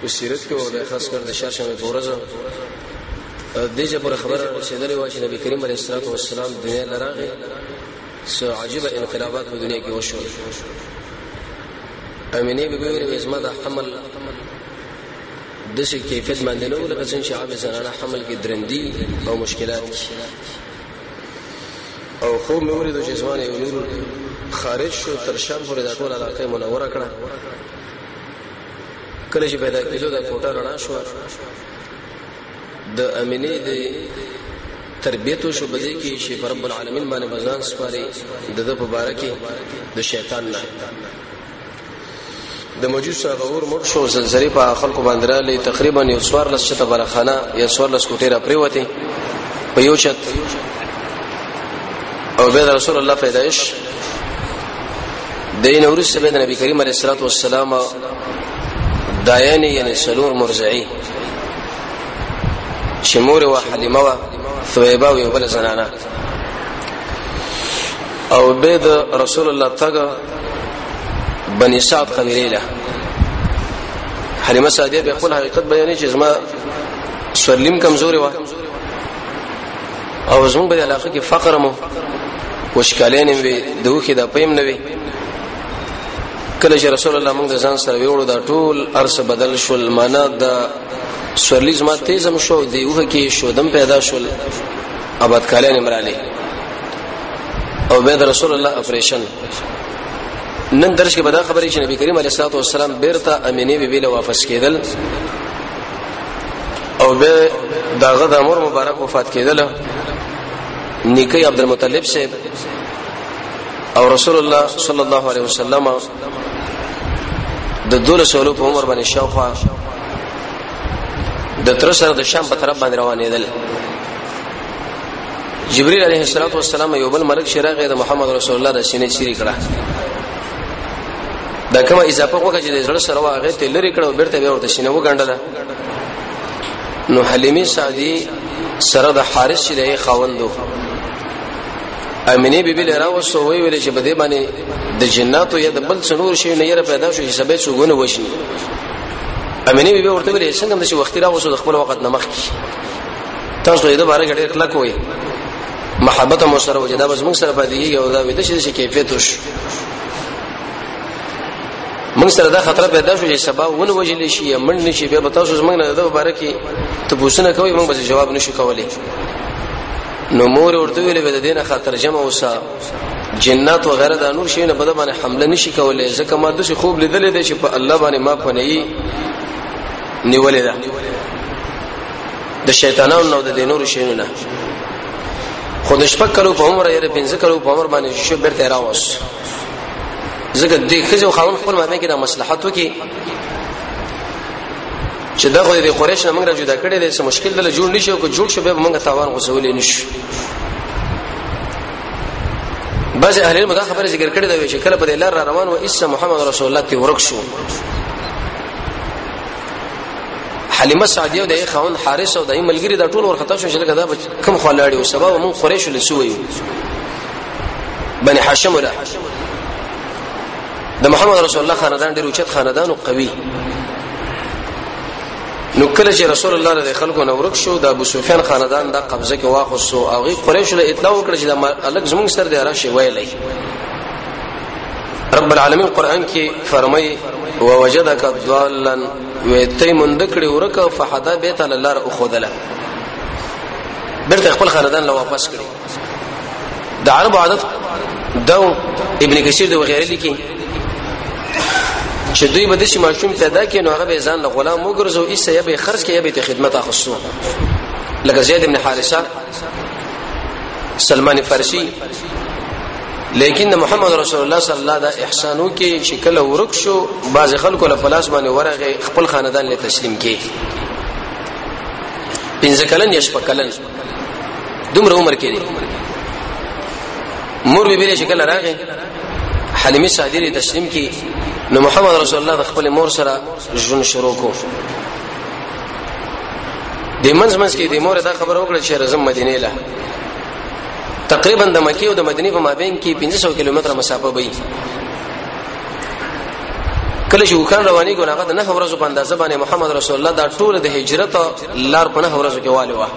په سیرت کې ورته خاص کر د شاشمه بورز د دې پر خبره رسیدلې و چې نبی کریم علیه الصلاه والسلام دنیا لراغه سو عجیب انقلابات په دنیا کې وشو امینه به ویل زما د حمل د څه کیفیت باندې نو لکه څنګه چې عام زنانه حمل کې درندي او مشکلات او خو مې ورته چې زما یو نور خارج شو تر شام پورې د ټول علاقې منوره کړه کله چې پیدا کېدو دا کوټه رڼا شوه د امینې د تربیت شو بده کې چې پر رب العالمین باندې بزان سپاري د د مبارکي د شیطان نه د مجوس هغه اور مړ شو زلزلې په خلکو باندې را لې تقریبا یو سوار لس چته برخانه یا سوار لس کوټه را پریوته په یو چت او بیا رسول الله پیدائش دین ورسته به نبی کریم علیه الصلاه والسلام دایانی یعنی سلور مرزعی چې مور او حلیمه وا ثویبه او بل زنانه او به د رسول الله تګه بني سعد قبیله له حلیمه سعدیه به خپل حقیقت بیانې چې زما سورلیم کمزوري و او زموږ په علاقه کې فقر مو وشکالین وي دوخي د پېم نه وي کله چې رسول الله موږ ځان سره ویوړو دا ټول ارس بدل شول معنا دا سورلیز ما تیزم شو دی اوه کې شودم پیدا شول ابد کاله نمراله او بيد رسول الله اپریشن نن درس کې بدا خبرې چې نبی کریم علیه الصلاه والسلام بیرته امینه بي بي له واپس کېدل او به داغه د امر مبارک وفات کېدل نیکی عبد المطلب صاحب او رسول الله صلی الله علیه وسلم د دوله سولو په عمر باندې شاوخوا د تر سره د شام په طرف باندې روانېدل جبريل عليه السلام یو بل ملک شراغه د محمد رسول الله د سینې چیرې کړه دا کومه اضافه وکړه چې د زړه سره واغې ته لری کړو بیرته به ورته شنه وګڼل نو حلیمه سعدی سره د حارث چې د خاوندو امینه بیبی لرا وسو وی ویل چې بده باندې د جناتو یا د بل څنور شي نه یره پیدا شو چې سبې څوګونه وشي امینه بیبی ورته ویل څنګه د وخت را وسو د خپل وخت نمخ کی تاسو یې د بارے غړي کلک وي محبت مو سره وجدا بس موږ سره پدې یو دا وې د شي کیفیت وش موږ سره دا خطر پیدا شو چې سبا ونه وجل شي یا من نشي بیا به تاسو زمنګ نه د مبارک کې ته پوښتنه کوي موږ به جواب نشو کولای نو مور ورته ویلې به د دینه خاطر جمع اوسه جنات و غیره د نور شي نه بده باندې حمله نشي کولای ځکه ما د خوب لیدلې ده چې په الله باندې ما پنه یې نیولې ده د شیطانانو نو د دینور شي نه خو د شپږ کلو په عمر یې پنځه کلو په عمر باندې شو بیرته راوس ځکه د خځو خاون خپل مابین کې د مصلحتو کې چې دا خو د قریش نه موږ را جدا کړي دي څه مشکل دل جوړ نشي او جوړ شي به موږ تاوان غوسولې نشو بعض اهل علم دا خبره ذکر کړې ده چې کله په لار روان و اس محمد رسول الله ته ورک شو حلیمه سعدیه د خاون حارث او د ملګری د ټول ورخته شو چې لکه دا کم خلاړي او سبب مون قریش له سوی بني هاشم ولا د محمد رسول الله خاندان ډیر اوچت خاندان او قوي نو کله چې رسول الله د خلکو نو ورک شو د ابو سفیان خاندان د قبضه کې واخصو او غي قریش له اطلاع وکړه چې د الګ زمونږ سر دی راشه ویلې رب العالمین قران کې فرمایي ووجدک ضالا ویته مند کړي ورکه فحدا بیت لار او خودله برته خپل خاندان له واپس کړي د عرب عادت دو ابن کثیر دی وغیره لیکي چې دوی به د شي ماشوم پیدا کړي نو هغه به ځان له غلام وګرځو ایسه یا به خرج کړي یا به ته خدمت اخصو لکه زید ابن حارثه سلمان فارسی لیکن د محمد رسول الله صلی الله دا احسانو کې چې کله ورک شو بعض خلکو له پلاس باندې ورغه خپل خاندان له تسلیم کې پنځه کلن یش په کلن دومره عمر کې دی مور به بلی شکل راغې حلیمه سعدی له تسلیم کې نو محمد رسول الله د خپل مور سره ژوند شروع کو د منځ منځ کې د مور دا خبر وکړه چې رزم مدینه له تقریبا د مکه او د مدینه په مابین کې 1500 کیلومتره مسافه وي کله چې وکړ رواني کو هغه د نه ورځو په اندازه باندې محمد رسول الله دا ټول د هجرت لار په نه ورځو کې والي وه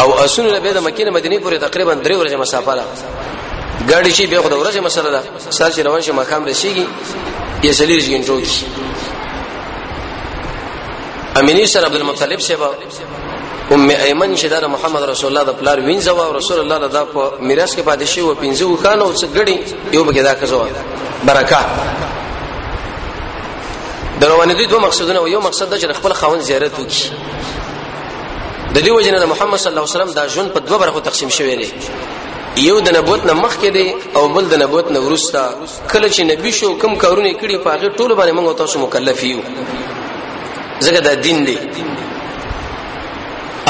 او اسونه له د مکه مدینه پورې تقریبا 3 ورځې مسافه ده ګاډي شي به خو د ورځې مسله ده سر چې روان شي مقام رسیږي یې سلیږي انټو کی امینی سره عبد المطلب سیبا ام ایمن چې دا محمد رسول الله د پلار وینځه او رسول الله له دا په میراث کې پاتې شوی و پنځه وکان او څه غړي یو بګی دا کزو برکات دروانه دي دوه مقصدونه یو مقصد د چې خپل خاون زیارت وکړي د دې وجنه د محمد صلی الله علیه وسلم دا ژوند په دوه برخو تقسیم شوی دی یو د نبوت نه مخکې دی او بل د نبوت نه وروسته کله چې نبی شو کم کارونه کړی په هغه ټولو باندې موږ تاسو مکلف یو زګه دا دین دی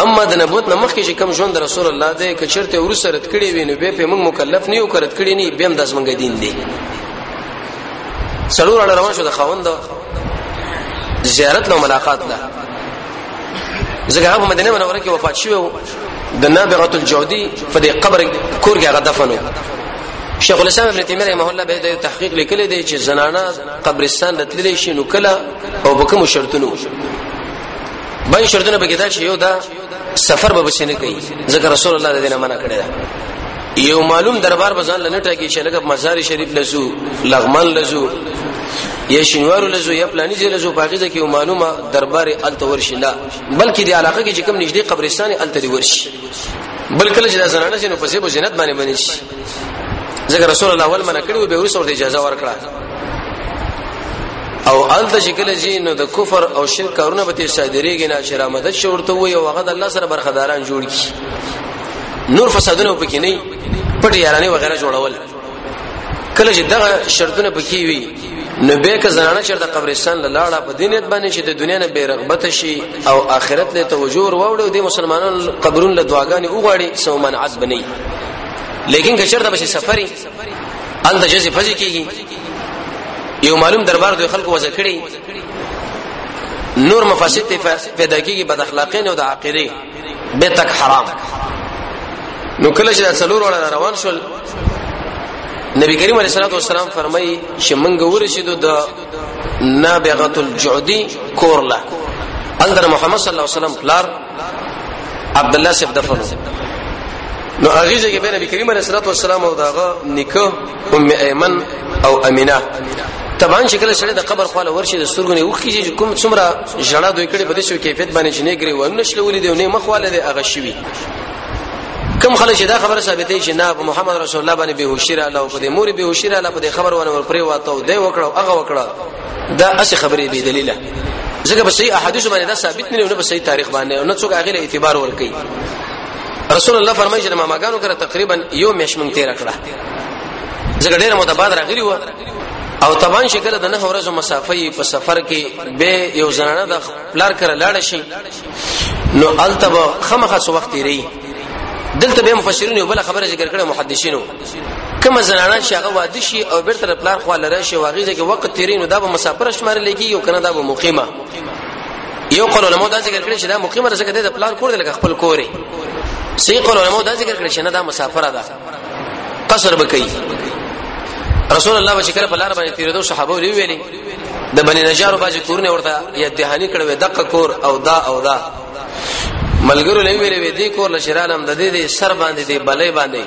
اما د نبوت نه مخکې چې کم ژوند رسول الله دی که چرته ورسره رد کړی ویني به په موږ مکلف نه یو کرت کړی نه بیم داس موږ دین دی سرور اړه روان شو د خوند زیارت له ملاقات له زګه په مدینه منوره کې وفات شو د نابغه الجودي په دې قبر کور کې هغه دفنو شیخ الاسلام ابن تیمیه رحمه الله به د تحقیق لیکلی دی چې زنانه قبرستان راتللی شي نو کله او په کوم شرطونو باندې شرطونه به کېدا چې یو دا سفر به بسنه کوي ځکه رسول الله دې نه منع کړی دا یو معلوم دربار بزان لنټه کې چې لکه مزار شریف لزو لغمان لزو یا شنوار لزو یا پلانیزه لزو پاکیزه کې معلومه دربار التور شلا بلکې د علاقه کې چې کوم نږدې قبرستان الته دی ورشي بلکې چې د زنانه چې نو پسې به جنت باندې باندې شي ځکه رسول الله ول منه کړو به ورسره د اجازه ورکړه او الته چې کله چې نو د کفر او شرک کارونه به صادرېږي نه چې رامدد شورته وي او هغه د الله سره برخداران جوړ کی نور فسادونه پکې نه پټ یارانه وغیرہ جوړول کله چې دغه شرطونه پکې وي نو به که زنانه چرته قبرستان لاړه په دینیت باندې چې د دنیا نه بیرغبت شي او آخرت له توجه ور وړو د مسلمانانو قبرون له دعاګانې وغواړي سو منعت بنئ لیکن که چرته به سفري ان د جزې فزي کیږي یو معلوم دربار د خلکو وځ کړی نور مفاسد پیدا کیږي بد اخلاقین او د عقیده به تک حرام نو کله چې څلور وړه روان شول نبی کریم علیه الصلاه والسلام فرمایي چې منګه ورشدو د نابغه الجعدی کورلا اندر محمد صلی الله علیه وسلم پلار عبد الله سیف دفن نو هغه ځای کې نبی کریم علیه الصلاه والسلام او داغه نکاح ام ایمن او امینه طبعا شکل سره د قبر خواله ورشي د سترګونه وخیږي چې کوم څومره ژړا دوی کړي په دې شو کیفیت باندې چې نه ګری و نه شلولې دی نه مخواله دی هغه شوی کم خلک دا خبره ثابتې چې نه محمد رسول الله باندې بهوشی را الله په دې مور بهوشی را الله په دې خبر ونه ور پرې واته دی وکړو هغه وکړه دا اس خبرې به دلیل ځکه په صحیح احادیث باندې دا ثابت نه نه په صحیح تاریخ باندې نه څوک هغه له اعتبار ور کوي رسول الله فرمایي چې ماماګانو کړه تقریبا یو میاشت مونږ تیر کړه ځکه ډېر مو د باد راغلی و او طبعا شکل د نه ورځو مسافه په سفر کې به یو زنانه د پلار کړه لاړ شي نو التب خمخه سو وخت ری دلته به مفسرین یو بل خبره ذکر کړه محدثینو کوم زنانه چې هغه واده شي او بیرته د پلار خو لره شي واغې چې وخت تیرې نو دا به مسافر شمار لګي یو کنه دا به مقیمه یو قول علماء دا ذکر کړی چې دا مقیمه رزق ده د پلان کور دی لکه خپل کورې سی قول علماء دا ذکر کړی چې نه دا مسافر ده قصر بکئی رسول الله بچ کله بلار باندې تیر دو صحابه وی ویلي د بنی نجار باج کورنه ورته یا دهانی کړه دقه کور او دا او دا ملګرو لوي ویلې وی دی کور لشران هم د دې سر باندې دی بلې باندې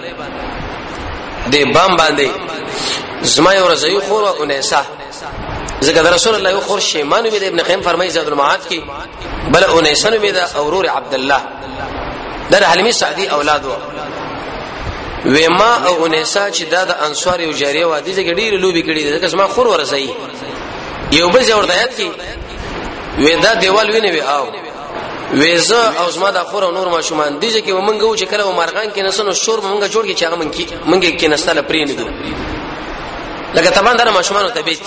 دی بام باندې زما یو رضی خور او انیسه ځکه د رسول الله خور شیمان بن ابن قیم فرمایي زاد المعاد کې بل انیسن بن اورور عبد الله در حلمی سعدی اولاد و وما او انیسا چې دا د انصار یو جاریه و دي چې ډیر لوبي کړي ځکه زما خور ورسي یو بل ځور دایت کې ودا دیوال ویني وی او ویزه او زما د خور نور ما شومان دي چې مونږ و چې کله مرغان کې نسنو شور مونږ جوړ کې چې هغه مونږ کې مونږ کې نستاله پرې نه دي لکه طبعا دا ماشومان ته بیت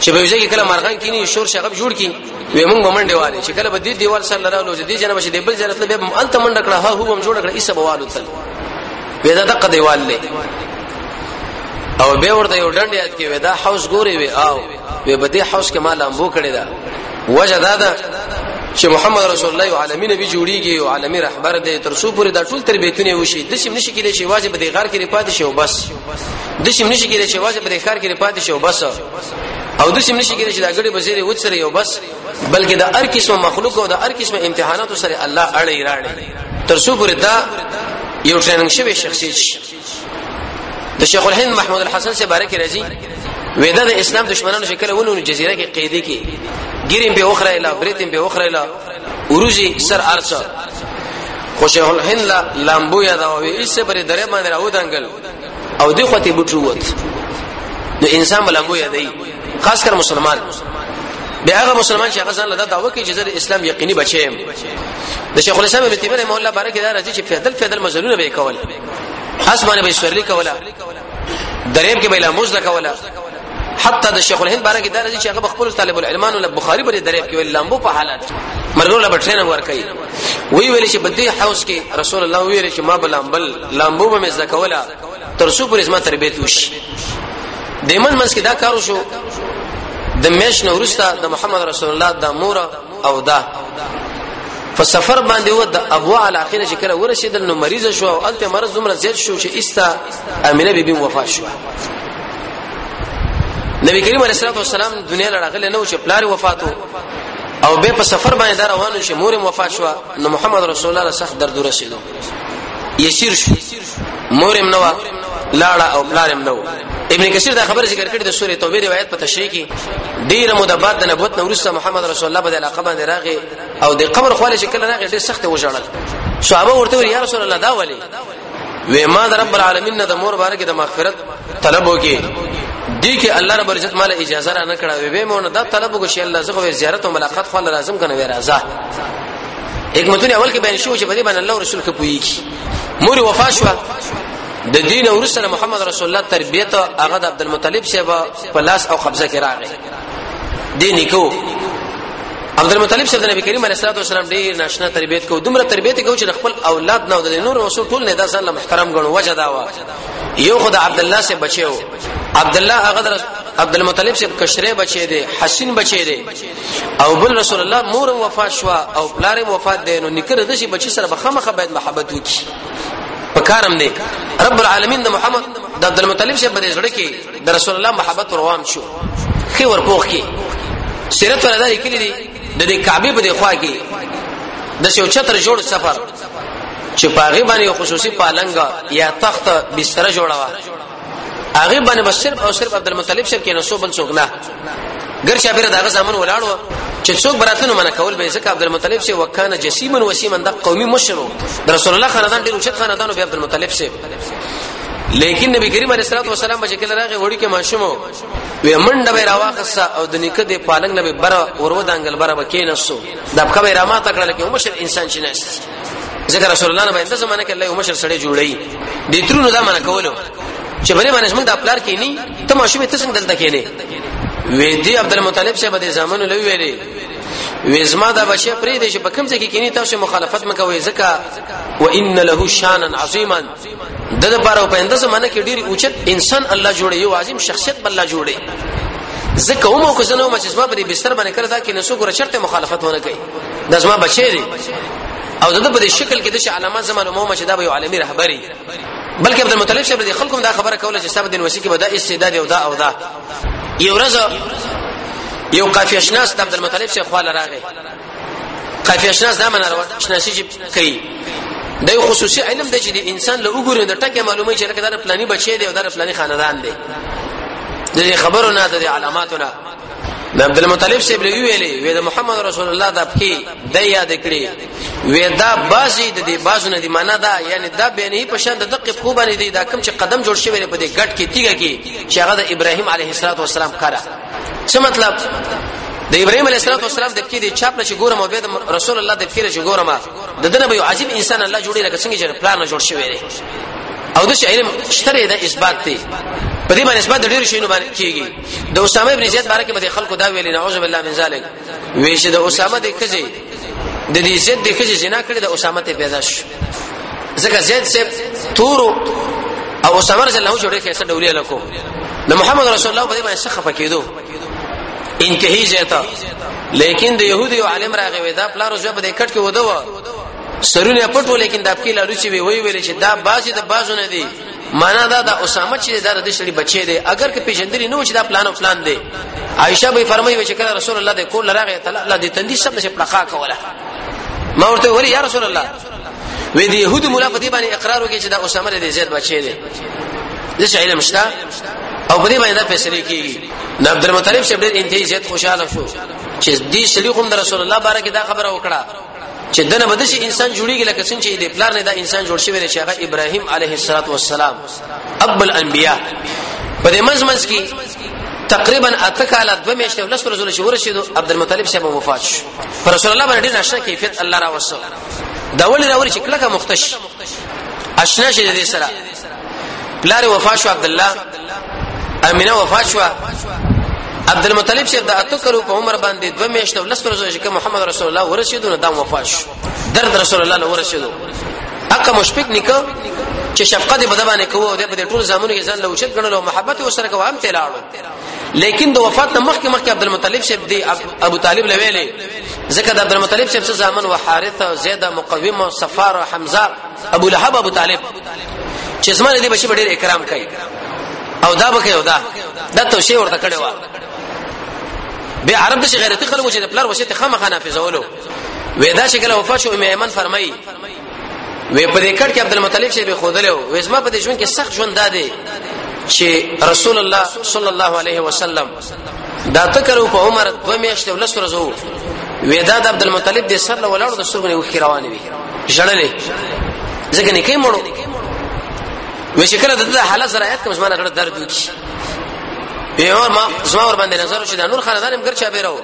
چې به یوځای کله مرغان کینی شور شغب جوړ کی وې مونږ بمنډه والے چې کله به دې دیوال سره لرالو چې دې جنب چې دې بل جنت له به الته منډه کړه ها هو هم جوړ کړه ایسه بوالو تل وې دا دغه دیوال له او به ورته یو ډنډ یاد کې وې دا حوس ګوري وې او وې بده حوس کې مال امبو کړی دا وجه دا ده چې محمد رسول الله عالمي نبی جوړیږي او عالمي رهبر دی تر څو پورې دا ټول تربیتونه وشي د سیم نشي کېدای چې واجب دی غار کې پاتې شي او بس دشم نشي کېدای چې واځي په ښار کې پاتې شي او بس او دشم نشي کېدای چې دا غړي بزیره وڅره یو بس بلکې د هر قسم مخلوق او د هر قسم امتحاناتو سره الله اړې راړي تر څو پورې دا یو ټریننګ شوی شخصیت شي د شیخ الهند محمود الحسن سے بارک رضی وېدا د اسلام دشمنانو شکل ونو جزیره کې قیدې کې ګیریم به اخره اله بریتیم به اخره اله وروزی سر ارڅ خوشه الهند لا لامبو یا دا وی ایس پر درې باندې راو دنګل او دی خوته بوټو ووت نو انسان بلامبو یا دی خاص کر مسلمان بیا هغه مسلمان چې هغه ځان له دعوه کوي چې زه اسلام یقیني بچیم د شیخ الاسلام ابن تیمیه رحمه الله بارک دا راځي چې فیدل فیدل مزلونه به کول اسمانه به سورلی کوله دریم کې بلا مزد کوله حتی د شیخ الهند بارے کې دا راځي چې هغه خپل طالب العلمانو له بخاری بری درېب کې ویل لامبو په حالات مرګو له بټرین ور کوي وی ویل چې بدی حوس کې رسول الله ویل چې ما بلامبل لامبو به مزد کوله تر څو پر اسما تربیت وشي دیمن منس کې دا کارو شو د میش نورستا د محمد رسول الله د مور او دا په سفر باندې و د ابو علاقه نه شکر ورسېدل نو مریض شو او الته مرز عمر زیات شو چې ایستا امینه بیبي وفات شو نبی کریم علیه الصلاه والسلام دنیا لړغله نو چې پلار وفاتو او به په سفر باندې دا روان شو مور وفات شو نو محمد رسول الله صلی الله علیه وسلم درد ورسېدو یسیر شو مورم نو لاړه او پلارم نو ابن کثیر دا خبر ذکر کړی د سوره توبه روایت په تشریح کې ډیر مده بعد د نبوت نو ورسره محمد رسول الله په علاقه باندې راغی او د قبر خواله چې کله راغی ډیر سخت وژړل صحابه ورته ویل یا رسول الله دا ولی وې ما د رب العالمین نه د مور باره کې د مغفرت طلب وکي دي کې الله رب العزت مال اجازه را نه کړه وې به مونږ دا طلب وکړي چې الله زغه زیارت او ملاقات خو لازم کنه وې راځه حکمتونه اول کې بیان شو چې په دې باندې الله رسول کې پوي کی مور وفا شو د دین او رسول محمد رسول الله تربیت هغه د عبد المطلب صاحب په لاس او قبضه کې راغی دی نکو عبد المطلب صاحب د نبی کریم علیه الصلاه والسلام ډیر ناشنا تربیت کو دومره تربیت کو چې خپل اولاد نه د نور رسول ټول نه د ځان محترم غنو وجه دا وا یو خدای عبد الله سے بچو عبد الله هغه عبد المطلب صاحب کشره بچی دی حسین بچی دی او بل رسول الله مور وفات شو او پلار وفات دی نو نکره د شي بچی سره بخمخه باید محبت وکي پکارم دی رب العالمین د محمد د عبد المطلب شه بده زړه کې د رسول الله محبت روان شو خي ورپوخ کې سیرت ولا دای کلی دی د دې کعبه په دی خوا کې د شو چتر جوړ سفر چې پاغي باندې خصوصي پالنګ یا تخت بستر جوړا هغه باندې بس صرف او صرف عبد المطلب شر کې نو سو بل څوک نه ګر شابیر داغه زامن ولاړو چې څوک براتنو منه کول به ځکه عبد المطلب سي وکانه جسیمن وسیمن د قومي مشرو د رسول الله خاندان ډیر اوچت خاندانو به عبد المطلب سي لیکن نبی کریم علیه الصلاه والسلام به کله راغی وړي کې ماشومو وی منډه به راواخصه او د نیکه د پالنګ نه به بره ورو دانګل بره بکینسو د خبره را ماته کړل کې مشر انسان شناست ځکه رسول الله باندې زمانه کې الله یو مشر سړی جوړی د ترونو دا منه کولو چې بلې باندې موږ د خپلار کې نه ته ماشومه ته څنګه دلته کې نه وې دی عبد المطلب صاحب د زامنو لوي ویلې وې زما دا بچی پرې دې چې په کوم ځای کې کینی تاسو مخالفت مکوئ ځکه وان له شانا عظیما د لپاره په اندازه منه کې ډیر اوچت انسان الله جوړي یو عظیم شخصیت الله جوړي زکه هم کو زنه مچ زما په بستر باندې کړه دا کې نسو ګره چرته مخالفت ونه کوي د زما بچی دی او دغه په شکل کې د علامات زمانه مو مچ دا به عالمي رهبري بلکې عبد المطلب صاحب د خلکو دا خبره کوله چې صاحب دین وسی کې به دا استعداد او دا او دا یو ورځ یو قافیه شناس د عبد المطلب صاحب خواله راغی قافیه شناس دا معنا شناسي چې کوي د خصوصي علم د چې د انسان له وګوري د ټکه معلومه چې لکه دا پلاني بچي دی او دا پلاني خاندان دی د خبرو نه د علاماتو نه د عبد المطلب سیب لوي ویلي وې د محمد رسول الله د پخې د یاد کړی وې دا بازي د دې بازو نه دی معنا دا یعنی دا به نه په شان د دقه په باندې دی دا کم چې قدم جوړ شوی په دې ګټ کې تیګه کې چې هغه د ابراهیم علیه السلام کړه څه مطلب د ابراهيم عليه السلام د پکې د چاپ لچ ګورم او بيد رسول الله د پکې لچ ګورم د دنه به عجیب انسان الله جوړي لکه څنګه چې پلان نه جوړ شوی دی او د علم شتره د اثبات دی په دې باندې اثبات د ډېر شینو باندې کیږي د اسامه ابن زید بارے کې به خلکو دا ویل نعوذ بالله من ذلک ویشه د اسامه د کزي د دې زید د کزي جنا کړی د اسامه ته پیدا شو ځکه زید صاحب تورو او اسامه رضی الله جوړه کې څه ډولې لکو نو محمد رسول الله په دې باندې څخه پکېدو انتهي زیته لیکن د يهودي او عالم راغی وې دا پلار زو په دې کټ کې وده و سرونه پټو لیکن د خپل لارو چې وی وی ویل چې دا بازي د بازو نه دي معنا دا د اسامه چې دا د شړي بچي دی اگر که پیژندري نه و چې دا پلان او پلان دی عائشه به فرمایي چې کله رسول الله د کول راغی تعالی الله دې تندې سم نشه پړقا کوله ما ورته ویل یا رسول الله وې دې يهود مولا په دې باندې اقرار وکړي چې دا اسامه دې زید بچي دی دې علم شته او په دې باندې دا فیصله کیږي نو عبد المطلب صاحب ډېر انتهایی زیات خوشاله شو چې دې شلیخ هم د رسول الله بارکه دا خبره وکړه چې دنه بده شي انسان جوړیږي لکه څنګه چې د پلار نه دا انسان جوړ شوی دی چې هغه ابراهیم علیه السلام اب الانبیاء په دې منځ منځ کې تقریبا اته کاله دوه میاشتې ولس ورځول شو ورشیدو عبد المطلب صاحب وفات شو پر رسول الله باندې نشه کیفیت الله را وسو دا ولې راوري چې کله مختش اشنا شې دې سره پلار وفات شو عبد الله امینه وفات شو عبد المطلب چې د اتو کلو په عمر باندې دوه میاشتې ولس ورځې چې محمد رسول الله ورسېدو نو دا وفات شو درد رسول الله له ورسېدو اقا مشفق نکاح چې شفقت په دبانې کوو د په ټول زامنو کې ځان له وشت غنل او محبت وسره کوو هم تلاړو لیکن د وفات نه مخکې مخکې عبد المطلب شپ دی ابو طالب لویلې ځکه د عبد المطلب شپ ځامن و حارثه زید مقوم او صفار او حمزه ابو لهب ابو طالب چې زما دې بچي ډېر اکرام کوي او دا بکې او دا دا توشي ورته کړي وا به عرب د غیرت خلکو چې د پلار وشه ته خامخا نافذولو وېدا شکل وفا شو میمن فرمایي وې په دې کټ کې عبد المطلب شي به خودلو وې زما په دې ژوند کې سخت ژوند دادې چې رسول الله صلی الله علیه وسلم دا تکر په عمر دوه میاشتې ولس ورځو وېدا د عبد المطلب د سر له ولاړو د سرګنې وخی روان وي جړلې ځکه نه کې مړو وې چې کله د حالت سره یاد کوم زمانه غړ درد وکي به اور ما زما ور باندې نظر شو د نور خاندان هم ګرچا بیرو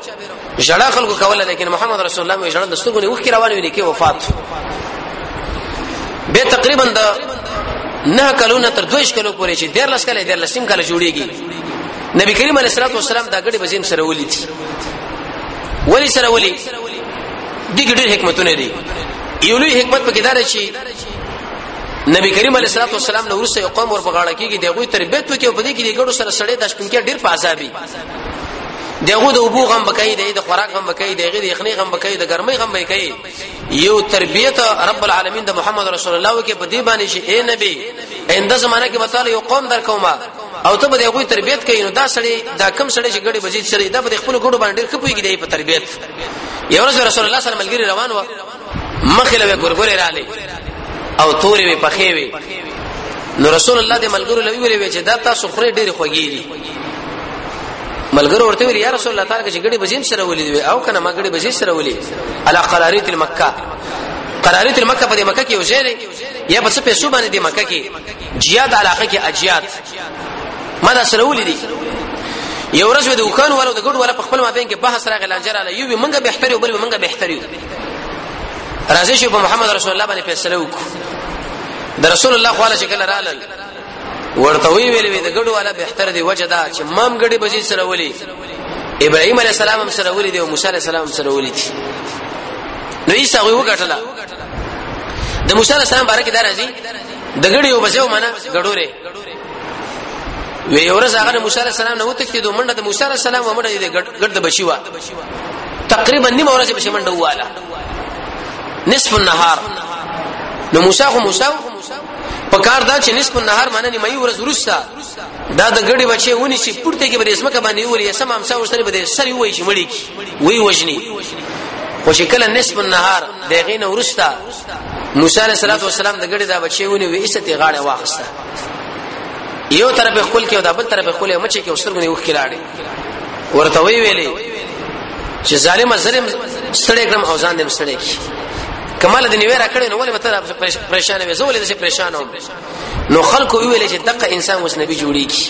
جړا خلکو کوله لیکن محمد رسول الله وې جړل د سرګنې وخی روان وي کې وفات به تقریبا د نه کلونه تر دویش کلو پورې چې 13 کله 13 سیم کله جوړیږي نبی کریم علیه الصلاه والسلام دا غړي بزیم سره ولي دي ولي سره ولي دي ګډي حکمتونه دي یو لوی حکمت پکې دار شي نبی کریم علیه الصلاه والسلام نو ورسې قوم ور بغاړه کیږي دغه تربیت وکي په دې کې دې ګړو سره سړې د شپن کې ډیر پازابي دغه د وبو غم بکای دی د خوراک غم بکای دی غیر یخنی غم بکای د ګرمۍ غم بکای یو تربیت رب العالمین د محمد رسول الله وکي په دې باندې چې اے نبی اینده زمانہ کې وتعالى یو قوم در کومه او ته به د غوي تربيت کوي نو دا سړی دا کم سړی چې ګړي بزید سړی دا به خپل ګړو باندې ډېر خپويږي دی په تربيت یو ورځ رسول الله صلی الله علیه وسلم روان و مخله به ګورګورې رااله او تورې به پخې وي نو رسول الله د ملګرو لوي ویلې چې دا تاسو خوري ډېر خوږی دي ملګرو ورته ویل یا رسول الله تعالی چې ګړي بزیم سره ولې او کنه ما ګړي بزیم سره ولې علی قراریت المکه قراریت المکه په دې مکه کې وځي یا په څه پیسو باندې دې مکه کې جیاد علاقه کې اجیاد ما دا سره ولې دي یو ورځ د وکانو ولو د ګډ ولا په خپل مابین کې بحث راغی لانجر علی یو منګه به احتری او بل منګه به احتری راځي چې په محمد رسول الله باندې فیصله وکړو د رسول الله خواله شکل رالل ورته وی ویلې وی د ګډو والا به تر دی وجه دا چې مام ګډي بزی سره ولي ابراهيم عليه السلام هم سره ولي دی او موسی عليه السلام هم سره ولي دي نو عيسى وی وګټلا د موسی عليه السلام بارے کې دا راځي د ګډي او بزیو معنا ګډو ری وی ورځ هغه موسی عليه السلام نه وته کې دوه منډه د موسی عليه السلام و منډه دی ګډ د بشي وا تقریبا نیمه ورځ به منډه واله نصف النهار نو موسی خو موسی په کار دا چې نصف النهار معنی نیمه ورځ ورستا دا د ګړي بچي ونی چې پورته کې به اسمکه باندې ولې سم هم ساو سره به سر وي چې مړی کی وی وجني خو چې کله نصف النهار د غینه ورستا موسی علیه السلام د ګړي دا بچي ونی وې ایسته غاړه واخسته یو طرف خپل کې او د بل طرف خپل مچ کې وسرګنې وکړاړي ورته وی ویلې چې ظالم ظلم ستړي کړم او ځان دې ستړي کی کمال دې نیو را کړې نو ولې متره پریشان وې زه ولې دې پریشان وم نو خلکو ویل چې دغه انسان اوس نبی جوړیږي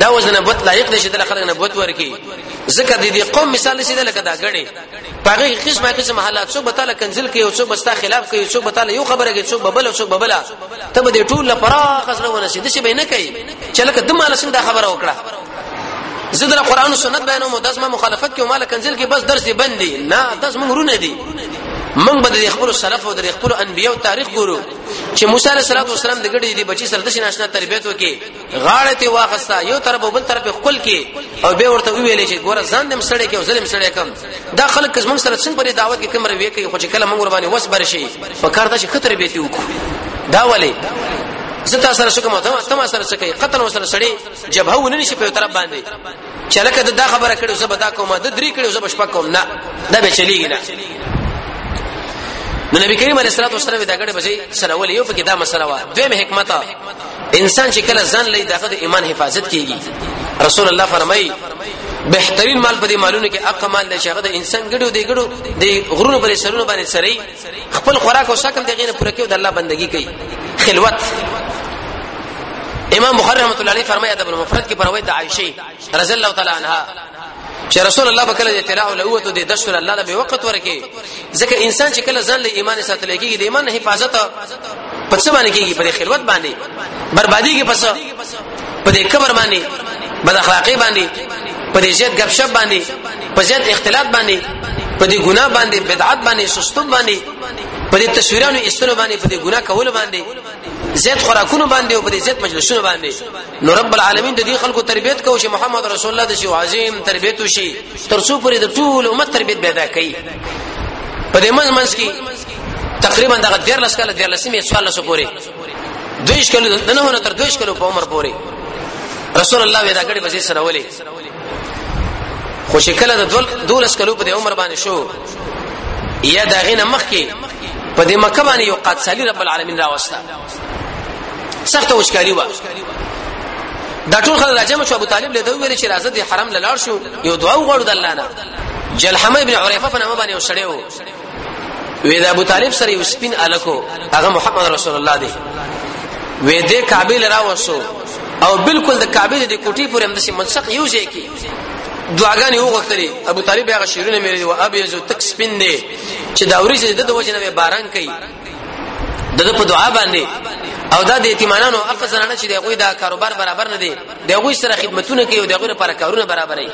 دا اوس نبوت لایق نشي دغه خلک نبوت ورکی ځکه د دې قوم مثال نشي دلته دا غړي پاره قسمه قسم حالات څو بتاله کنزل کوي او څو بستا خلاف کوي څو بتاله یو خبره کوي څو ببل او څو ببلا ته به ټول لپاره خزنه ونسي د شي به نه کوي چې لکه د مال څنګه خبره وکړه زه د قران او سنت بیانوم د زما مخالفت کوم مال کنزل کې بس درس دی بندي نه تاسو موږ رونه دي موږ به د خپل سلف او د خپل انبیا او تاریخ ګورو چې موسی علیه السلام د ګډې دی بچی سره د شناشنا تربیت وکي غاړه ته واخستا یو طرف او بل طرف خپل کې او به ورته ویلې چې ګوره ځان دم سړې کې او ظلم سړې کم دا خلک زموږ سره څنګه پرې دعوت کې کوم روي کوي خو چې کله موږ ور باندې وسبر شي په کار دا چې خطر به تیو دا ولې زتا سره شکم ته تم سره څه کوي قتل وسره سړی جبهه ونی شي په طرف باندې چې لکه دا خبره کړو زه به دا کومه د درې کړو زه به شپه کوم نه دا به چلیږي نه نو نبی کریم علیه الصلاه والسلام دا غړي بچي سره ولې یو پکې دا مسله وا دویم حکمت انسان چې کله ځان لې دغه د ایمان حفاظت کیږي رسول الله فرمایي بهترین مال په دې مالونو کې اقا مال د شغه د انسان ګډو دی ګډو د غرونو پر سرونو باندې سري خپل خوراک او شکل دغه نه پوره کوي د الله بندگی کوي خلوت امام بخاری رحمۃ اللہ علیہ فرمایا ادب المفرد کی پر روایت عائشہ رضی اللہ تعالی عنہا چې رسول الله بکله د تلاو له اوته د دشت الله له وخت ورکی ځکه انسان چې کله ځان له ایمان ساتل کېږي د ایمان حفاظت په څه باندې کېږي په خلوت باندې بربادي کې پس په دې کبر باندې بد اخلاقی باندې په دې زیات غب شپ باندې په زیات اختلاط باندې په دې ګناه باندې بدعت باندې سستوب باندې په دې تصویرانو استلو باندې په دې ګناه کول باندې زیات خوراکونو باندې او په دې زیات مجلسونو باندې نو رب العالمین د دې خلکو تربیت کوي چې محمد رسول الله د یو عظیم تربیت وشي تر څو پورې د ټول امت تربیت پیدا کړي په دې منځ منځ کې تقریبا دغه 14 کاله 14 مې سوال لسو پورې دویش کله نه نه تر دویش کله په عمر پورې رسول الله ودا کړي بزې سره ولې خو شکل د دولس کلو په عمر باندې شو یا دا غینه مخ کې په دې مکه باندې یو قاتسالی رب العالمین راوسته سخت وشکالي و دا ټول خلک راځم چې ابو طالب له دوی ویل چې راځه د حرم لاله شو یو دعا وغوړو د الله نه جلحمه ابن عریفه په نامه باندې وسړی و وې د ابو طالب سره یو سپین الکو هغه محمد رسول الله دی وې د کعبه لرا وسو او بالکل د کعبه د کوټي پورې هم د منسق یو ځای کې دعاګانې وغوښتلې ابو طالب هغه شیرونه مې لري او ابي زو تک سپین دی چې دا ورځ د دوه جنبه باران کوي دغه په دعا باندې او دا د یتیمانو حق زنانه چې دغه دا کاروبار برابر نه دی دغه سره خدمتونه کوي او دغه لپاره کارونه برابرې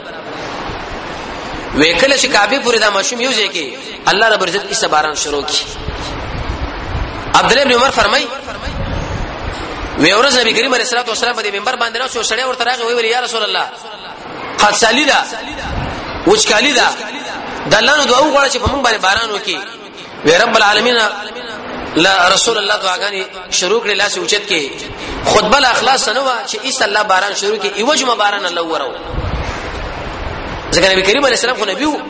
وکله چې کعبه پورې دا ماشوم یو ځای کې الله رب عزت یې سباران شروع کی عبد الله بن عمر فرمای وی ورځ نبی کریم علیه الصلاه والسلام په منبر باندې راځو سړی ورته راغی وی یا رسول الله قد سالیدا وچکالیدا د الله نو دعا وغواړه چې په موږ باندې باران وکړي وی رب العالمین لا رسول الله دعاګانی شروع کړي لاس اوچت کې خطبه لا اخلاص نه وا چې ایس الله باران شروع کې ایوج ما باران الله ورو ځکه نبی کریم علیه السلام خو نبی وو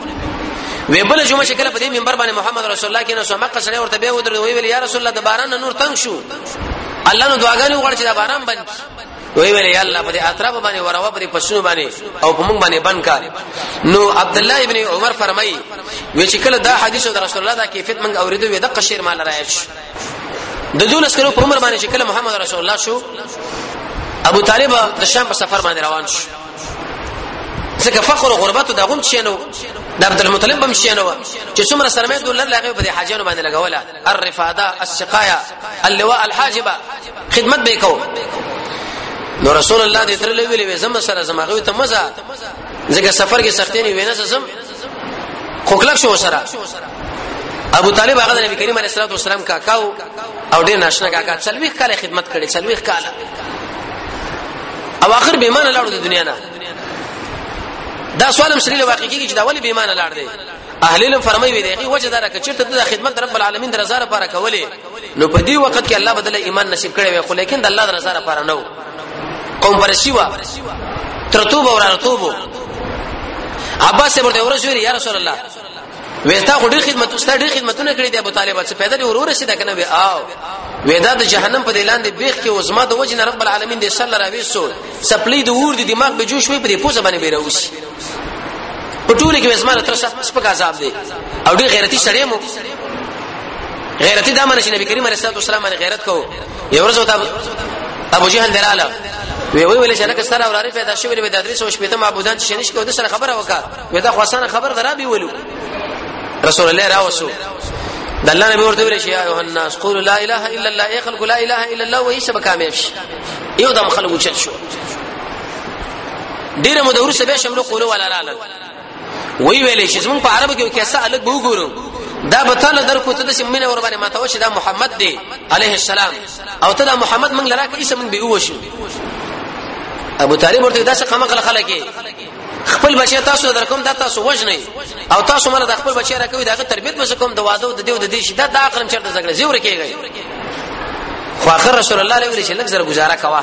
وی بل جمعه شکل په دې منبر باندې محمد رسول الله کې نو سمه قصره ورته به ودر وی ویل یا رسول الله د باران نور تنگ شو الله نو دعاګانې وغوړ چې دا باران بند وی ویل یا الله په دې اطراف باندې وراوه پرې پسونو باندې او په موږ باندې بند کا نو عبد الله ابن عمر فرمایي وی چې کله دا حدیث د رسول الله دا کیفیت موږ اوریدو وی د قشیر مال راځي د دولس کلو په عمر باندې چې کله محمد رسول الله شو ابو طالب د شام په سفر باندې روان شو ځکه فخر او غربت د غم شینو د عبد المطلب هم شینو چې څومره سرمایه دولت لغوي په حاجانو باندې لګوله الرفاده السقایا اللواء الحاجبه خدمت به کو نو رسول الله دې تر لوي لوي زم سره زمغه ته مزه ځکه سفر کې سختې نه وینې زم خوکلک شو سره ابو طالب هغه نبی کریم علیه الصلاه والسلام کاکاو او ډېر ناشنا کاکا چلوي کال خدمت کړي چلوي کال او اخر به ایمان لاړو د دنیا نه دا سوالم سړي له واقع کېږي چې دا ولې به ایمان لاړ دی اهل علم فرمایي وي دغه وجه دار کچې ته د خدمت رب العالمین درزا لپاره کولې نو په دې وخت کې الله بدله ایمان نصیب کړي وي خو لیکن د الله درزا لپاره نه قوم پرشي وا ترتوب او رتوب عباس ورته ورسول یا رسول الله وېتا خو ډېر خدمت ستا ډېر خدمتونه کړې دي ابو طالب څخه پیدا دی ورور شي دا کنه وې آو وېدا د جهنم په دلان دی بیخ کې وزما د وجه رب العالمین دې صلی الله علیه وسلم سپلې د ور دي دماغ به جوش وي په دې پوزه باندې بیروسی په ټول کې زما تر سپک عذاب دی او ډیر غیرتی سړی مو غیرتی دا منشي نبی کریم علیه الصلاه والسلام باندې غیرت کو یو ورځ وتا ابو جهل دراله وی وی ولې چې لکه سره اوراري پیدا شوی وی د درس او شپې ته معبودان چې نشي کو د سره خبره وکا وی دا خاصانه خبر درا به ولو رسول الله راوسو د الله نبی ورته ویل شي ایه الناس قولوا لا اله الا الله ای خلق لا اله الا الله وای سبا کامیاب شي یو دم خلق چل شو ډیره مو د ورسه به شملو قول ولا لاله وی ویلې چې زمون په عربو کې کیسه الګ به وګورو دا به تعالی در کوته د سیمه ور باندې ماته وشه دا محمد دی عليه السلام او ته دا محمد من لراک ایسه من به وشو ابو طالب ورته دا څه قمه خلک خلک خپل بچی تاسو درکوم دا تاسو وژنئ او تاسو مله د خپل بچی راکوي داغه تربیت بس کوم د واده او د دیو د دې شدت د اخرن چرته زګړه زیور کیږي خو اخر رسول الله علیه وسلم لږ زر گزاره کوا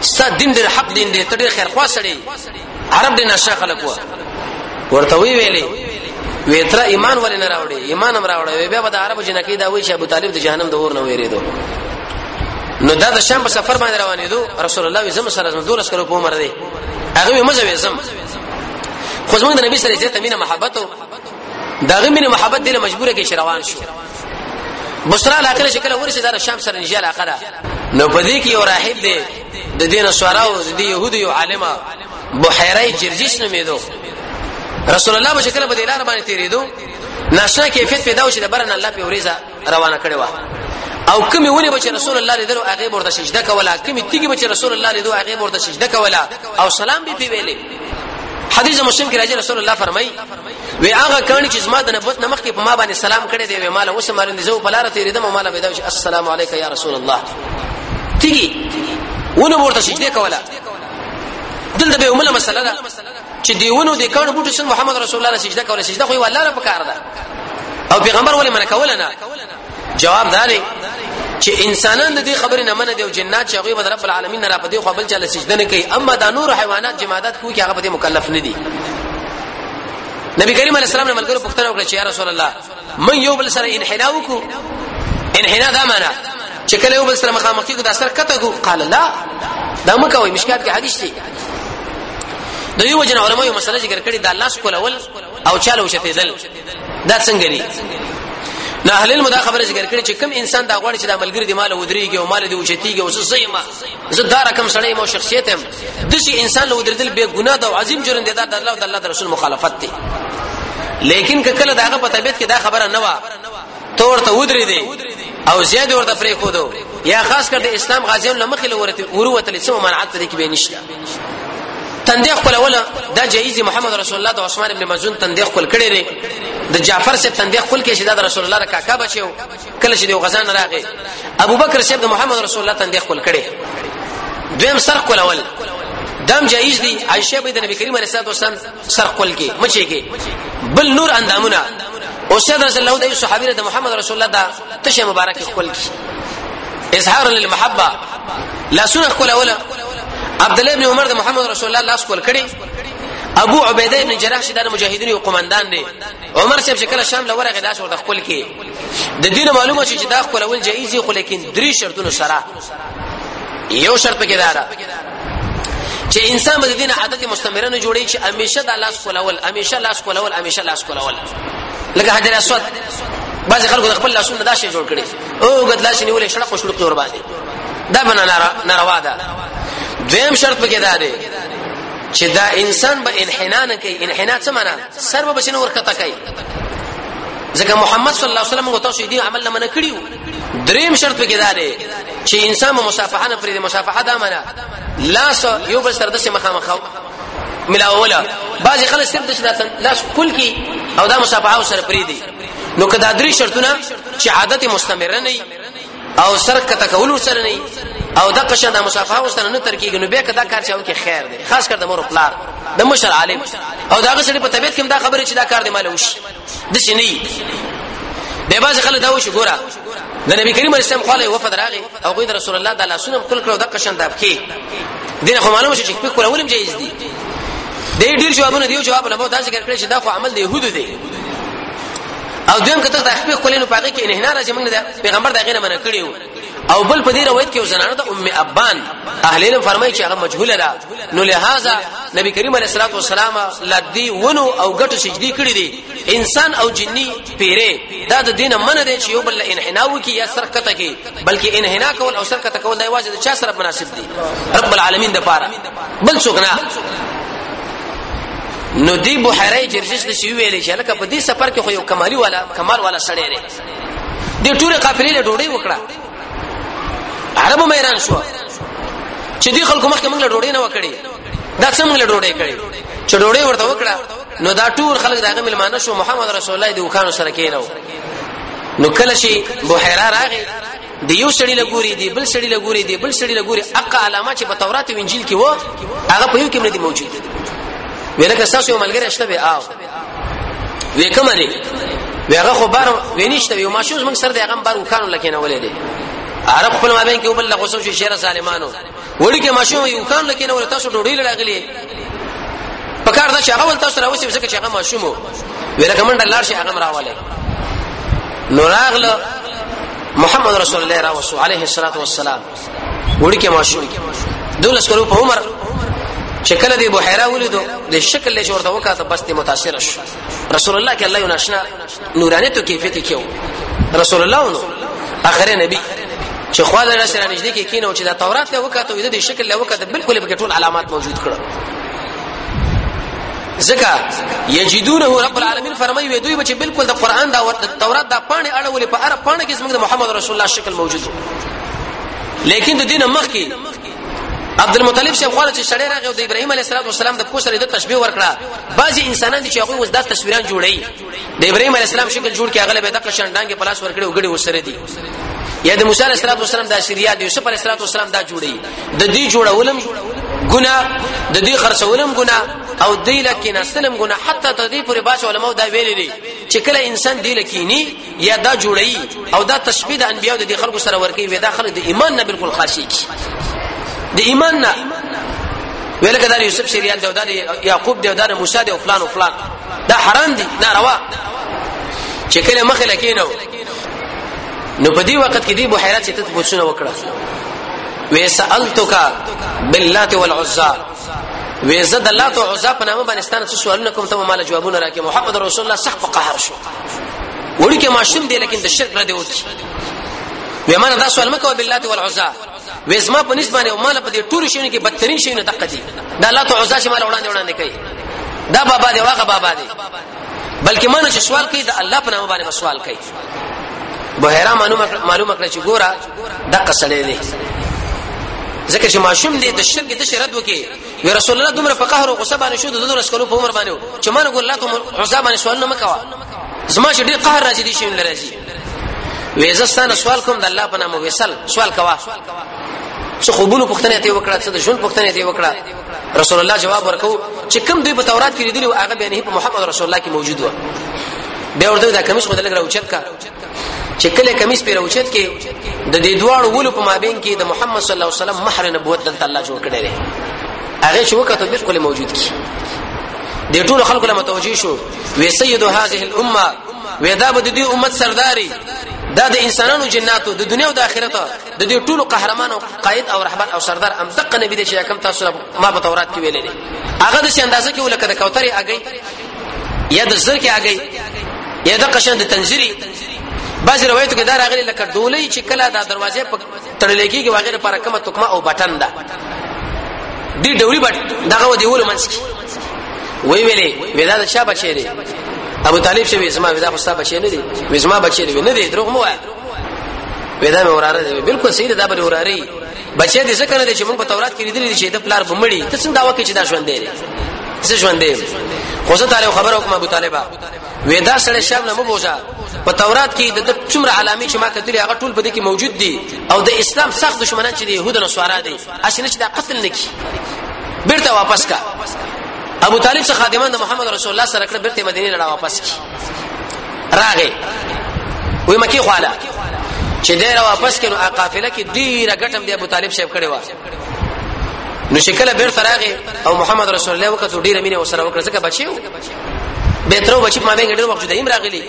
ستا دین ډېر حق دین دی ته ډېر خیر خوا سړی عرب دې نشه خلک و ورته وی ویلې ویتره ایمان ولې نه راوړي ایمان هم راوړي بیا به د عربو جنکې دا وی چې ابو طالب د جهنم د اور نه ویریدو نو دا د شام په سفر باندې روانې دو رسول الله زم سره زم دولس کلو په عمر دی هغه مزه وې زم خو زمونږ د نبی سره زیاته مینه محبت دا غمینه محبت دې مجبوره کې روان شو بصرا لا کله شکل ورسې دا شام سره نږدې علاقه ده نو په دې کې یو راهب دی د دین سوراو د يهودي یو عالمه بحیره جرجس نومېدو رسول الله په شکل په دې لار باندې تیرېدو ناشنا کیفیت پیدا شو د برن الله په وريزه روانه کړې و او کمی ونی بچ رسول الله لیدلو هغه ورته سجده کولا کمی تیګي بچ رسول الله لیدلو هغه ورته سجده کولا او سلام به پی ویلې حدیث مسلم کې راځي رسول الله فرمایي وی هغه کانی چې زما د نبوت نمخ کې په ما باندې سلام کړی دی وی مال اوس مال دې زو بلاره تیرې دمه مال به دا السلام علیک یا رسول الله تیګي ونه ورته سجده کولا دلته به عمله مسله ده چې دیونو د کڼ بوټو سن محمد رسول الله سجده کوله سجده خو الله نه پکار ده او پیغمبر ولې منه کوله نه جواب دا دی چې انسانان د دې خبرې نه منه دي او جنات چې هغه رب العالمین نه را پدې خو بل چاله سجده نه کوي اما دا نور حیوانات جمادات کوي چې هغه پدې مکلف نه دي نبی کریم علیه السلام نه ملګرو پوښتنه وکړه چې یا رسول الله من یو بل سره انحنا وکړو انحنا دا معنا چې کله یو بل سره مخامخ کیږو دا سره کته کو قال لا دا مکه وای مشکات کې حدیث دی د یو جن علماء یو مسله ذکر کړي دا لاس کول اول او چالو شته دل دا څنګه دی نو اهل المدا خبره ذکر کړي چې کم انسان دا غواړي چې د عملګری دی مال ودرېږي او مال دی اوچتيږي او زه زما زه دا رقم سړی مو شخصیت هم دشي انسان له درېدل به ګناه ده او عظیم جرم دی دا د الله او د الله د رسول مخالفت دی لیکن که کله داغه په طبیعت کې دا خبره نه و تو ورته ودرې دی او زیاد ورته پرې کو دو یا خاص کر د اسلام غازیان لمخې لورته وروته لسمه منعت دي کې به نشته تندې خپل ولا د جایز محمد رسول الله د عثمان ابن مزون تندې خپل کړي دي د جعفر سے تندې خپل کې شیداد رسول الله رکاکا بچو کله چې یو غزان راغی ابو بکر صاحب د محمد رسول الله تند خپل کړي دویم سر کول اول دم جایز دی عائشه به د نبی کریم علیه الصلاه والسلام سر کول کې مچي کې بل نور اندامونه او سید رسول الله د صحابي د محمد رسول الله دا تشه مبارک خپل کې اظهار للمحبه لا سنه کول اول عبد الله بن عمر د محمد رسول الله لاس کول کړي ابو عبیده بن جراح چې د مجاهدینو قومندان دی عمر صاحب چې کله شام لورغه داس ورته خپل کې د دینه معلومه شي چې دا خپلول جایز دي خو لیکن درې شرطونو سره یو شرط پکې دا ده چې انسان به د دین عادت مستمره نه جوړي چې همیشه د لاس کولول همیشه لاس کولول همیشه لاس کولول لکه حجر اسود بعض خلکو د خپل لاسونه دا شی جوړ کړي او غد لاس نیولې شړق او شړق تور باندې دا بنا ناروا ده دویم شرط پکې دا دی چې دا انسان به انحنا نه کوي انحنا څه معنی سر به بچنه ورکته کوي ځکه محمد صلی الله علیه وسلم غوته شو دې عمل نه منع کړیو دریم شرط پکې دا دی چې انسان مصافحه نه پرې مصافحه دا منع لاس یو بل سره د مخامخ ملاوله بعضی خلک صرف د شداتن لاس کول کی او دا مصافحه سره پرې دی نو کدا درې شرطونه چې عادت مستمر نه او سر کته کول ورسره نه او د قشن د مصافحه ورسره نه تر کیږي نو به کدا کار چاو کې خیر دی خاص کر د مور پلار د مشر عالم او دا غسړي په طبيعت کې دا خبره چې دا کار دی مال وش د شنی به باز خلک دا وش ګوره د نبی کریم اسلام خاله وفد راغی او غوی د رسول الله د لاسونو خپل کړو د قشن د بکی دین خو معلومه شي چې په کول ولیم جایز دي ډېر ډېر جوابونه دیو جواب له مو دا ذکر کړی چې دا خو عمل د يهودو دی او دویم کته د خپل کولینو پاګه کې انحنا راځي موږ پیغمبر دا غینه منه کړیو او بل په دې روایت کې زنانه د ام ابان اهل علم فرمایي چې هغه مجهوله ده نو لہذا نبی کریم علیه الصلاه والسلام لدی ونو او غټو سجدي کړی دي انسان او جنی پیره دا د دینه منه دي چې یو بل انحنا وکي یا سرکته کی بلکې انحنا کول او سرکته کول دا واجب چا سره مناسب دي رب العالمین د پاره بل څوک نه نو دی بحیره جرجس د شی ویلې چې لکه په دې سفر کې خو یو کمالی والا کمال والا سړی دی دې ټول قافلې له ډوډۍ وکړه عربو مېران شو چې دې خلکو مخکې موږ له ډوډۍ نه وکړي دا څنګه له ډوډۍ کړي چې ډوډۍ ورته وکړه نو دا ټول خلک داغه ملمانه شو محمد رسول الله دې وکانو سره کېنو نو کله شي بحیرا راغی د یو سړی لګوري دی بل سړی لګوري دی بل سړی لګوري اقا علامه چې په تورات او انجیل کې وو هغه په یو کې نه دی موجود ویلکه تاسو یو ملګری شته به آو وی کوم دی وی هغه خو بار وی نشته یو ماشوز موږ سره دی هغه بار وکانو لکه نه ولې دی عرب خپل مابین کې وبل غوسه شي شهر ظالمانو وړي کې ماشوم یو کان لکه نه ولې تاسو ډوډۍ لړاغلی په کار دا چې هغه ول تاسو راوسی ځکه چې هغه ماشوم وی رکمنډ لار شي هغه راواله نو راغله محمد رسول الله راوسو عليه الصلاه والسلام وړکه ماشوم دولس کلو په عمر چې کله دی بحیرا ولیدو د شکل له جوړته وکاته بس ته متاثر شو رسول الله کې الله ناشنا نورانه تو کیفیت کیو رسول الله نو اخر نبی چې خو دا سره نږدې کې کینو چې دا تورات له وکاته ویده د شکل له وکاته بالکل به ټول علامات موجود کړو زکا یجدونه رب العالمین فرمایي وي دوی به چې بالکل د قران دا تورات دا پانه اړولې په اره پانه کې زموږ د محمد رسول الله شکل موجود لیکن د دینه مخ کې عبد المطلب شیخ خالد چې شړې راغی او د ابراهیم علیه السلام د کوسره د تشبیه ورکړه بعضی انسانان دي چې هغه وز د تصویران جوړي د ابراهیم علیه السلام شکل جوړ کې هغه به د قشن ډانګې پلاس ورکړي او غړي وسره دي یا د موسی علیه السلام د شریعه د یوسف علیه السلام دا جوړي د دې جوړولم ګنا د دې خرڅولم ګنا او دې لکه نسلم ګنا حتی د دې پورې باش علماء دا ویلي چې کله انسان دې لکینی یا دا جوړی او دا تشبیه د انبیو د خلکو سره ورکی وی دا خلک د ایمان نه بالکل خاصی کی د ایمان نه ویل کدا یوسف شریعت دی او دا یعقوب دی او دا موسی دی او فلان او فلان دا حرام دي ناروا چې کله مخه لکینو نو په دې وخت کې دې بحیرات چې ته پوښتنه وکړه وسالتک باللات والعزى وې زه د لات او عزا په نامه باندې ستانه څه سوالونه کوم ته مال جوابونه راکې محمد رسول الله سخت په قهر شو وړي کې ماشوم دی لیکن د شرک را دی وتی وې مانه دا سوال مکو بالله والعزا وې زما په نسبت باندې او مال په دې ټول شي کې بدترین شي نه دقه دي دا لات او عزا چې مال وړاندې وړاندې کوي دا بابا دی واغه بابا دی بلکې مانه چې سوال کوي د الله په نامه باندې سوال کوي بهرا معلومه کړه چې ګوره د قصړې دي ځکه چې ماشوم دې د شرک د شرد وکي وی رسول الله دومره په قهر او غصه باندې شو د دوه رسول په عمر باندې چې مانه ګور لا کوم عزاب باندې سوال نه مکوا زما چې ډېر قهر راځي دي شي نه راځي وېزستانه سوال کوم د الله په نامه وېسل سوال کوا څه خوبونو پښتنه ته وکړه څه د ژوند پښتنه ته وکړه رسول الله جواب ورکو چې کوم دوی په تورات کې لیدلی او هغه به نه په محمد رسول الله کې موجود و بیا ورته دا کمیس مدلګ راوچت کا چې کله کمیس په راوچت کې د دې دواړو ولو په مابین کې د محمد صلی الله علیه وسلم مہر نبوت دلته الله جوړ کړی دی هغه چې وکړه بالکل موجود کی د ټولو خلکو له متوجي شو وی سید هذه الامه ودا بده دې امت سرداري دا د انسانانو جناتو د دنیا او د آخرت د دې ټولو قهرمانو قائد او رهبر او سردار هم دغه نبی دی چې کوم تاسو ما په تورات کې ویلې دي هغه د څه اندازه کې ولکه د کوترې اگې یا د زر کې اگې یا د قشن د تنزيري بعض روایتو کې دا راغلي لکه ډولۍ چې کله دا دروازه په تړلې کېږي وغیرہ پر کومه تکمه او بټن ده دې ډولۍ بټ دغه دیول منځ کې وی ویلې ودا د شابه چیرې ابو طالب شوی زما ودا خو صاحب شي نه دي زما بچی نه دي دروغ مو ودا مې وراره دی بالکل صحیح دا به وراره بچی دې څنګه نه چې موږ په تورات کې لیدل دي چې د پلار بمړي ته څنګه داوا کې چې دا ژوند دی څه ژوند دی خو زه تعالی خبر او کوم ابو طالبہ ودا سره شام نه مبوزا په تورات کې د څومره علامې چې ما کتلې هغه ټول په دې کې موجود دي او د اسلام سخت دشمنان چې يهود او نصارا دي اسنه چې دا قتل نکي بیرته واپس کا ابو طالب څخه خادمان د محمد رسول الله سره کړ بیرته مدینه لړا واپس کی راغې وې مکی خواله چې دې را واپس کینو قافله کې ډیره ګټم دی ابو طالب شیب کړي وا نو شکل بیر تراغه او محمد رسول الله وکړه ډیره مینه وسره وکړه ځکه بچیو به تر بچی ما به ډیر وخت دیم راغلی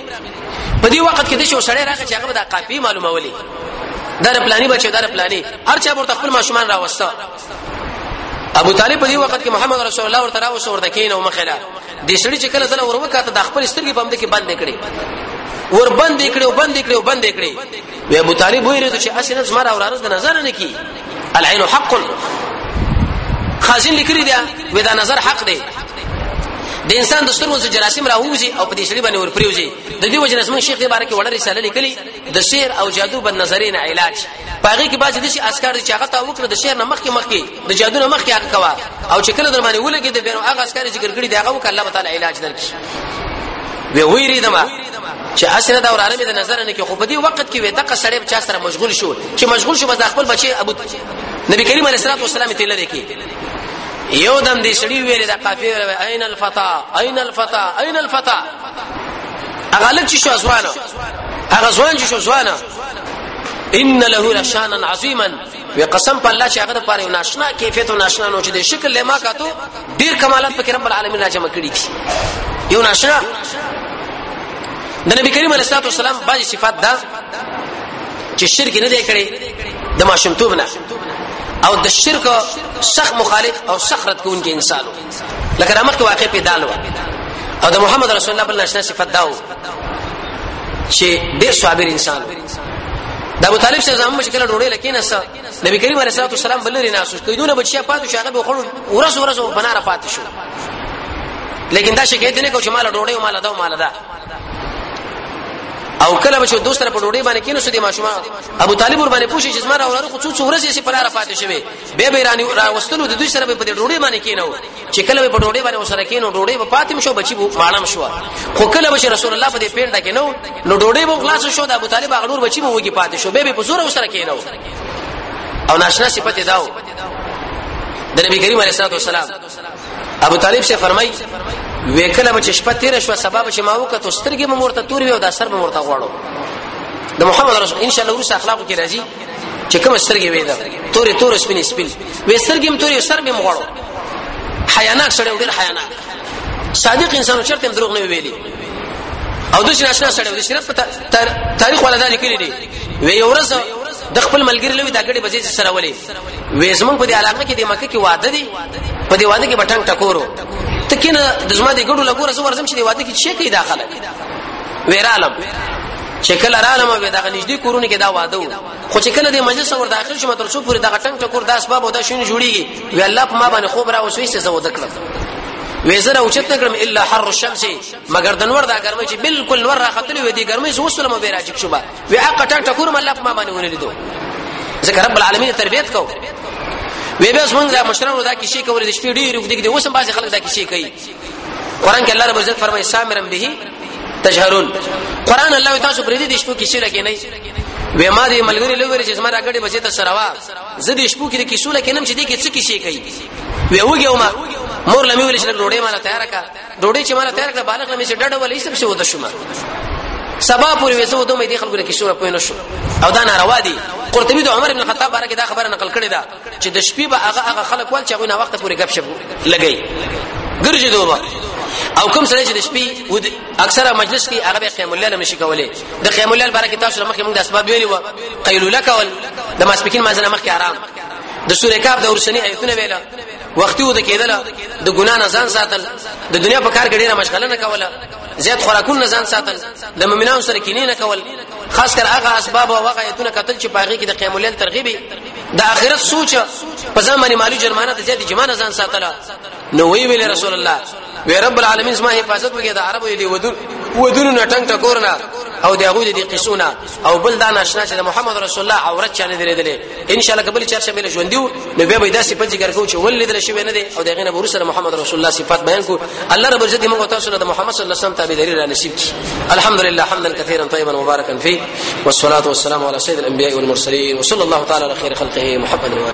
په دې وخت کې د شو سړی راغی چې هغه د قافي معلومولې در پلاني بچي در پلاني هر چا ورته خپل ماشومان راوسته ابو طالب په دې وخت کې محمد رسول الله ورته راو شو ورته کین او مخلا د سړي چې کله زله ورو کاته د خپل سترګې په مده کې بند کړي ور بند کړي او بند کړي او بند کړي وی ابو طالب ویره چې اسنه زما را ورارز د نظر نه کی العين حق خازن لیکلی دی وی دا نظر حق دی د انسان د سترګو جراثیم راوځي او په دې شری باندې ورپریوځي د دې وجه نسمن شیخ دې باره کې وړه رساله لیکلي د شعر او جادو بد نظرین علاج پاغي کې باز د شي اسکار چې هغه تا وکړه د شهر نه مخکې مخکې د جادو نه مخکې هغه کوا او چې کله در باندې ولګي د بیرو هغه اسکار چې ګرګړي دغه وکړه الله تعالی علاج درکړي وی ویری دما چې اسره دا وراره مې د نظر نه کې خو په دې وخت کې وې دغه سړی بچا سره مشغول شو چې مشغول شو بس خپل بچي ابو نبی کریم علیه الصلاه والسلام ته لری کې یو دم دې سړی ویری د قافیه عین الفتا عین الفتا عین الفتا هغه لږ شو ځوانه هغه ځوان چې شو ځوانه ان له لشانا عظیما وی قسم په الله چې هغه د پاره یو ناشنا کیفیت او ناشنا نو چې د شکل له ما کاتو ډیر کمالات په رب العالمین راجمع کړی دي یو ناشنا د نبی کریم علیه الصلاه والسلام باندې صفات دا چې شرک نه دی کړی د ماشومتوب نه او د شرک سخت مخالف او سخت رد کوونکی انسانو لکه دا مخکې واقع په دال و او د محمد رسول الله بل ناشنا صفت داو چې ډېر صابر انسان دا ابو طالب څخه زموږ مشکل ډوړې لکینه سره نبی کریم علیه الصلاه والسلام بلری ناسو کوي دونه بچیا پاتې شو هغه به خور ورس ورس بناره پاتې شو لیکن دا شکایت نه کو چې مال ډوړې مال دا مال دا او کله به چې دوست سره په ډوډۍ باندې کینو سدي ماشومان ابو طالب ور باندې پوښي چې زما راوړو خو څو څو ورځې سي پر عرفات شوي به به رانی راوستلو د دوی سره به په ډوډۍ باندې کینو چې کله به په ډوډۍ باندې وسره کینو ډوډۍ به پاتم شو بچي به ماړم شو خو کله به رسول الله په دې پینډه کې نو نو ډوډۍ به خلاص شو د ابو طالب هغه نور بچي به وږي پاتې شو به به په زور وسره کینو او ناشنا صفته داو د نبی کریم علیه الصلاه والسلام ابو طالب سے فرمای وکله بچ شپه تیر شو سبب چې ما وکړو سترګې مې مرته تور وي او دا سر مې مرته غواړو د محمد رسول ان شاء الله ورسره اخلاق کې راځي چې کوم سترګې وې دا تورې تور سپینې سپین وې سترګې مې تورې سر مې مغواړو حیاناک سره ډېر حیاناک صادق انسان چرته دروغ نه ویلي او د شنه شنه سره د شرف تاریخ ولا دا لیکلي دي وی ورځ د خپل ملګری لوي دا ګړي بځې سره ولې وې زمونږ په دې علاقه کې د مکه کې واده دي په دې واده کې بټنګ ټکورو ته کینه د زما د ګړو لګور زو ورزم چې د واده کې شي کې داخله ویرالم چې کله رالم به دغه نږدې کورونه کې دا واده و خو چې کله دې مجلس ور داخل شوم تر څو پورې دغه ټنګ ټکور د اسباب او د شین جوړیږي وی الله په ما باندې خوب را وسوي چې زو دکړم ویزر او چت نکړم الا حر الشمس مگر د نور دا ګرمي چې بالکل نور راختلی وي دي ګرمي سو سلمو به راځي شوبه وی اقا ټک ټکور مله په ما باندې ونه لیدو ځکه رب العالمین تربیت کو وی به څنګه دا مشرانو دا کیسې کولې د شپې ډېر وګدګ دي اوسم باسي خلک دا کیسې کوي قران کې الله رب عزت فرمایي سامرم به تجهرون قران الله تاسو پرې دې شپو کیسې لګې نه وې ما دې ملګری لوګری چې زما راګړې بچې ته سره وا زه دې شپو کې د کیسو لکه نم چې دې کې څه کیسې کوي وې وګه ما مور لمه ویل چې ډوډۍ ما تیار کړه ډوډۍ چې مال تیار کړ بالغ لمې چې ډډه ولې سم شو د شومه سبا پورې وېسو دوه مې دي خلکو کې شوره پوه نه شو او دا ناروا دي قرطبي د عمر ابن الخطاب باره کې دا خبره نقل کړې ده چې د شپې به هغه هغه خلک ول چې هغه نه وخت پورې غب شپ لګي ګرځي دوه او کوم سره چې د شپې ود اکثره مجلس کې هغه قیام الليل هم شکولې د قیام الليل باره کې تاسو مخکې موږ د اسباب ویلي و قیلوله کول د ماسپکین مازنه مخکې آرام د سورې کاف د ورسنی آیتونه ویل وختي ود کېدل د ګنا نه ځان ساتل د دنیا په کار کې ډیره مشغله نه کوله زیات خوراکونه ځان ساتل د مؤمنانو سره کینې نه کول خاص کر هغه اسباب او هغه ایتونه قتل چې پاغي کې د قیام الليل ترغیبي د آخرت سوچ په ځان باندې مالی جرمانه ته زیات جمانه ځان ساتل نو وی ویل رسول الله وی رب العالمین زما حفاظت وکړي د عربو دی ودون ودون نه ټنګ ټکورنا او د هغه د قصونه او بل دا ناشنا چې محمد رسول الله عورت چانه درېدلې ان شاء الله قبل چار شمه له ژوند یو نو به به داسې پنځه ګر کو چې ولې دل شوی نه دی او دغه نه ورسره محمد رسول الله صفات بیان کو الله رب عزت موږ تاسو له محمد صلی الله علیه وسلم تابعداري را نصیب کی الحمدلله حمدا كثيرا طيبا مباركا فيه والصلاه والسلام على سيد الانبياء والمرسلين وصلى الله تعالى على خير خلقه محمد